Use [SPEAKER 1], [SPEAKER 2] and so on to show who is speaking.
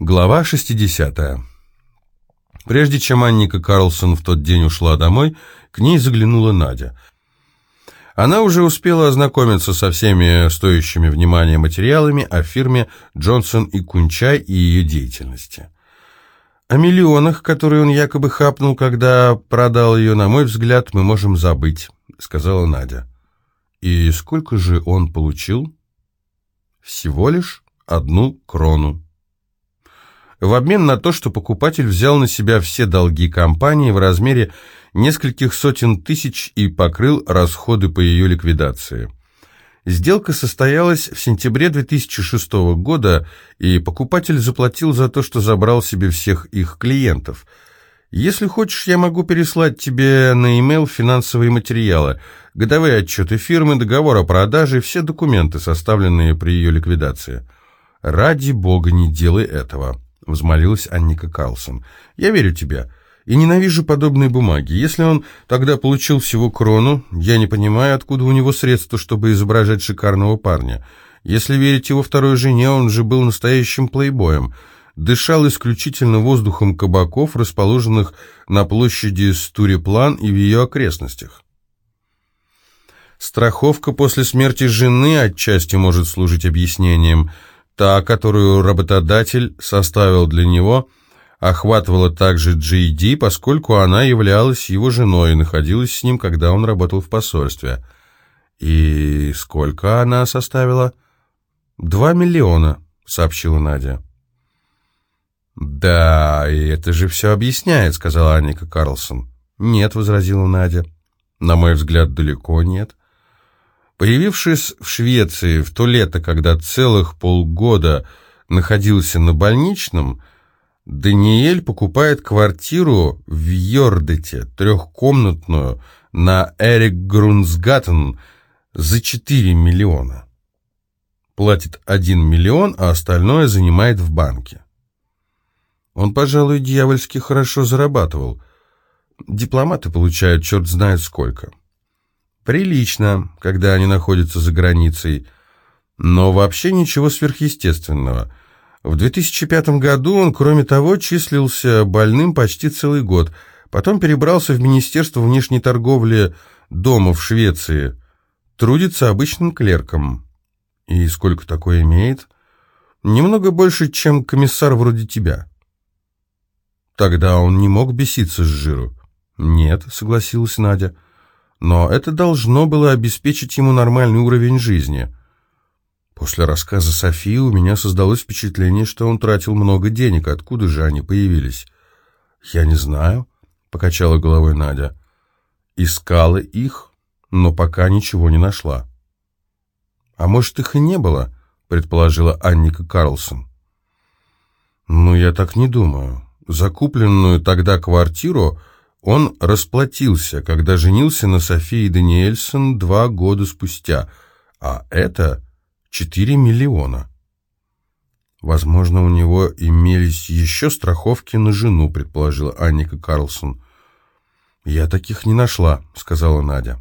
[SPEAKER 1] Глава 60. Прежде чем Анника Карлсон в тот день ушла домой, к ней заглянула Надя. Она уже успела ознакомиться со всеми стоящими внимания материалами о фирме Джонсон и Кунчай и ее деятельности. О миллионах, которые он якобы хапнул, когда продал ее, на мой взгляд, мы можем забыть, сказала Надя. И сколько же он получил? Всего лишь одну крону в обмен на то, что покупатель взял на себя все долги компании в размере нескольких сотен тысяч и покрыл расходы по ее ликвидации. Сделка состоялась в сентябре 2006 года, и покупатель заплатил за то, что забрал себе всех их клиентов. Если хочешь, я могу переслать тебе на e-mail финансовые материалы, годовые отчеты фирмы, договор о продаже, все документы, составленные при ее ликвидации. Ради бога, не делай этого. — взмолилась Анника Карлсон. «Я верю тебе и ненавижу подобные бумаги. Если он тогда получил всего крону, я не понимаю, откуда у него средства, чтобы изображать шикарного парня. Если верить его второй жене, он же был настоящим плейбоем» дышал исключительно воздухом кабаков, расположенных на площади Стуреплан и в ее окрестностях. Страховка после смерти жены отчасти может служить объяснением – Та, которую работодатель составил для него, охватывала также Джейди, поскольку она являлась его женой и находилась с ним, когда он работал в посольстве. «И сколько она составила?» «Два миллиона», — сообщила Надя. «Да, и это же все объясняет», — сказала Анника Карлсон. «Нет», — возразила Надя. «На мой взгляд, далеко нет. Появившись в Швеции в то лето, когда целых полгода находился на больничном, Даниэль покупает квартиру в Йордете, трехкомнатную, на Эрик Грунсгаттен за 4 миллиона. Платит 1 миллион, а остальное занимает в банке. Он, пожалуй, дьявольски хорошо зарабатывал. Дипломаты получают черт знает сколько. Прилично, когда они находятся за границей, но вообще ничего сверхъестественного. В 2005 году он, кроме того, числился больным почти целый год, потом перебрался в Министерство внешней торговли дома в Швеции, трудится обычным клерком. И сколько такое имеет? Немного больше, чем комиссар вроде тебя. Тогда он не мог беситься с жиру. Нет, согласилась Надя но это должно было обеспечить ему нормальный уровень жизни. После рассказа Софии у меня создалось впечатление, что он тратил много денег. Откуда же они появились? «Я не знаю», — покачала головой Надя. «Искала их, но пока ничего не нашла». «А может, их и не было?» — предположила Анника Карлсон. «Ну, я так не думаю. Закупленную тогда квартиру он расплатился, когда женился на Софии Даниэльсон два года спустя, а это 4 миллиона. Возможно, у него имелись еще страховки на жену, предположила Анника Карлсон. «Я таких не нашла», — сказала Надя.